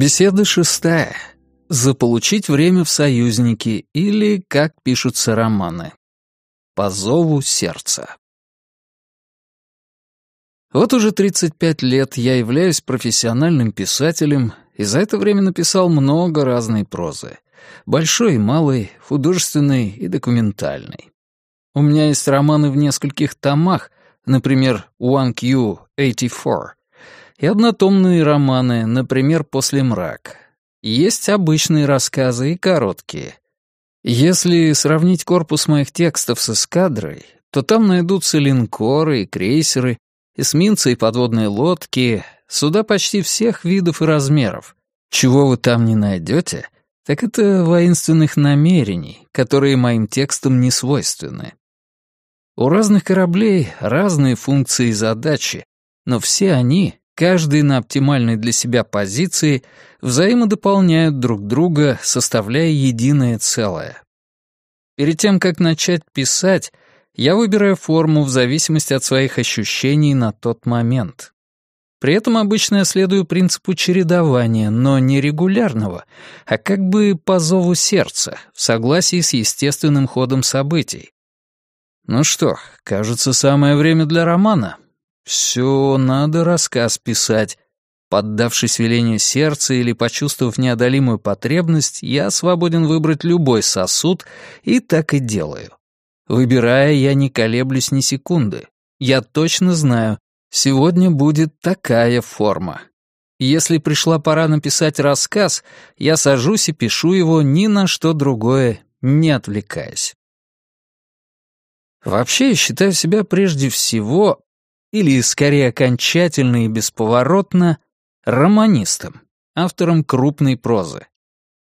Беседа шестая. Заполучить время в союзники или, как пишутся романы. По зову сердца. Вот уже 35 лет я являюсь профессиональным писателем и за это время написал много разной прозы. Большой и малой, художественной и документальной. У меня есть романы в нескольких томах, например, «One Q84», и однотомные романы, например, «После мрак». Есть обычные рассказы и короткие. Если сравнить корпус моих текстов с эскадрой, то там найдутся линкоры и крейсеры, эсминцы и подводные лодки, суда почти всех видов и размеров. Чего вы там не найдете, так это воинственных намерений, которые моим текстам не свойственны. У разных кораблей разные функции и задачи, но все они каждый на оптимальной для себя позиции, взаимодополняют друг друга, составляя единое целое. Перед тем, как начать писать, я выбираю форму в зависимости от своих ощущений на тот момент. При этом обычно я следую принципу чередования, но не регулярного, а как бы по зову сердца, в согласии с естественным ходом событий. Ну что, кажется, самое время для романа. Все, надо рассказ писать. Поддавшись велению сердца или почувствовав неодолимую потребность, я свободен выбрать любой сосуд и так и делаю. Выбирая, я не колеблюсь ни секунды. Я точно знаю, сегодня будет такая форма. Если пришла пора написать рассказ, я сажусь и пишу его ни на что другое, не отвлекаясь. Вообще, я считаю себя прежде всего или скорее окончательно и бесповоротно, романистом, автором крупной прозы.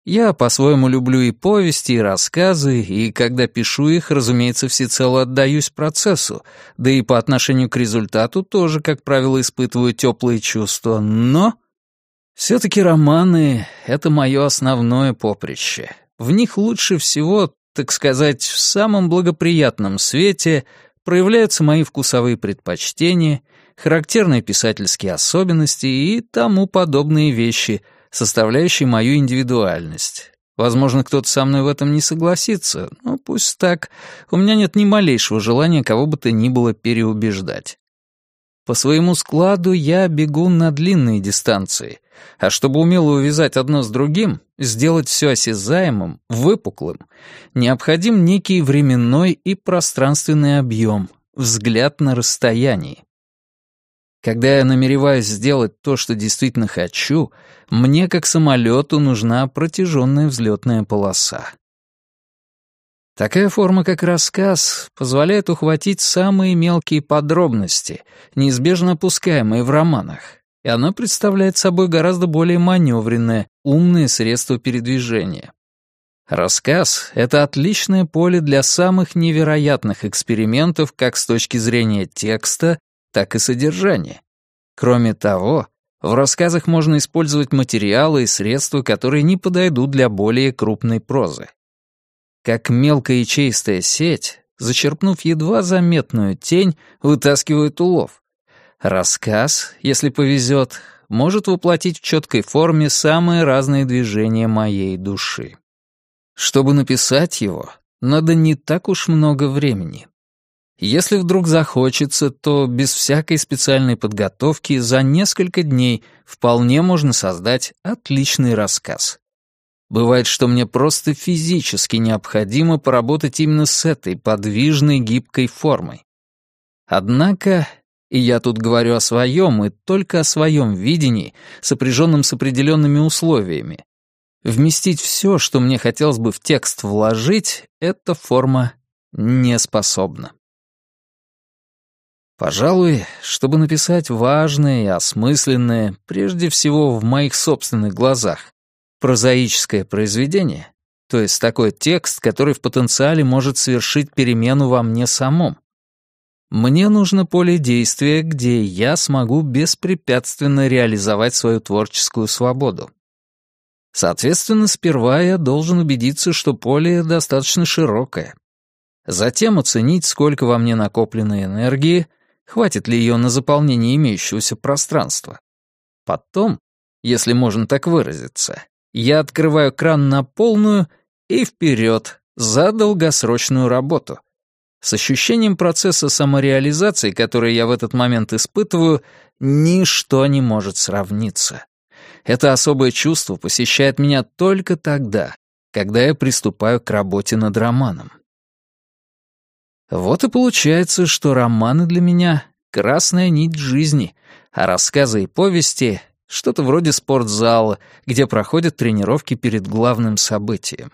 Я по-своему люблю и повести, и рассказы, и когда пишу их, разумеется, всецело отдаюсь процессу, да и по отношению к результату тоже, как правило, испытываю теплые чувства, но... Все-таки романы — это мое основное поприще. В них лучше всего, так сказать, в самом благоприятном свете проявляются мои вкусовые предпочтения, характерные писательские особенности и тому подобные вещи, составляющие мою индивидуальность. Возможно, кто-то со мной в этом не согласится, но пусть так. У меня нет ни малейшего желания кого бы то ни было переубеждать. По своему складу я бегу на длинные дистанции, а чтобы умело увязать одно с другим, сделать все осязаемым, выпуклым, необходим некий временной и пространственный объем, взгляд на расстоянии. Когда я намереваюсь сделать то, что действительно хочу, мне, как самолету, нужна протяженная взлетная полоса. Такая форма, как рассказ, позволяет ухватить самые мелкие подробности, неизбежно опускаемые в романах, и она представляет собой гораздо более маневренное, умное средство передвижения. Рассказ — это отличное поле для самых невероятных экспериментов как с точки зрения текста, так и содержания. Кроме того, в рассказах можно использовать материалы и средства, которые не подойдут для более крупной прозы. Как мелкая ячеистая сеть, зачерпнув едва заметную тень, вытаскивает улов. Рассказ, если повезет, может воплотить в четкой форме самые разные движения моей души. Чтобы написать его, надо не так уж много времени. Если вдруг захочется, то без всякой специальной подготовки за несколько дней вполне можно создать отличный рассказ. Бывает, что мне просто физически необходимо поработать именно с этой подвижной гибкой формой. Однако, и я тут говорю о своем и только о своем видении, сопряженном с определенными условиями, вместить все, что мне хотелось бы в текст вложить, эта форма не способна. Пожалуй, чтобы написать важное и осмысленное, прежде всего в моих собственных глазах, прозаическое произведение, то есть такой текст, который в потенциале может совершить перемену во мне самом. Мне нужно поле действия, где я смогу беспрепятственно реализовать свою творческую свободу. Соответственно, сперва я должен убедиться, что поле достаточно широкое. Затем оценить, сколько во мне накоплено энергии, хватит ли ее на заполнение имеющегося пространства. Потом если можно так выразиться. Я открываю кран на полную и вперед, за долгосрочную работу. С ощущением процесса самореализации, который я в этот момент испытываю, ничто не может сравниться. Это особое чувство посещает меня только тогда, когда я приступаю к работе над романом. Вот и получается, что романы для меня — красная нить жизни, а рассказы и повести — что-то вроде спортзала, где проходят тренировки перед главным событием.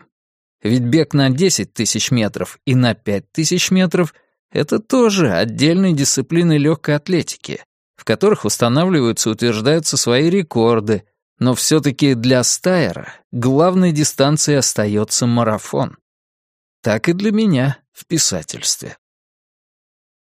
Ведь бег на 10 тысяч метров и на 5 тысяч метров — это тоже отдельные дисциплины легкой атлетики, в которых устанавливаются и утверждаются свои рекорды, но все-таки для стайера главной дистанцией остается марафон. Так и для меня в писательстве.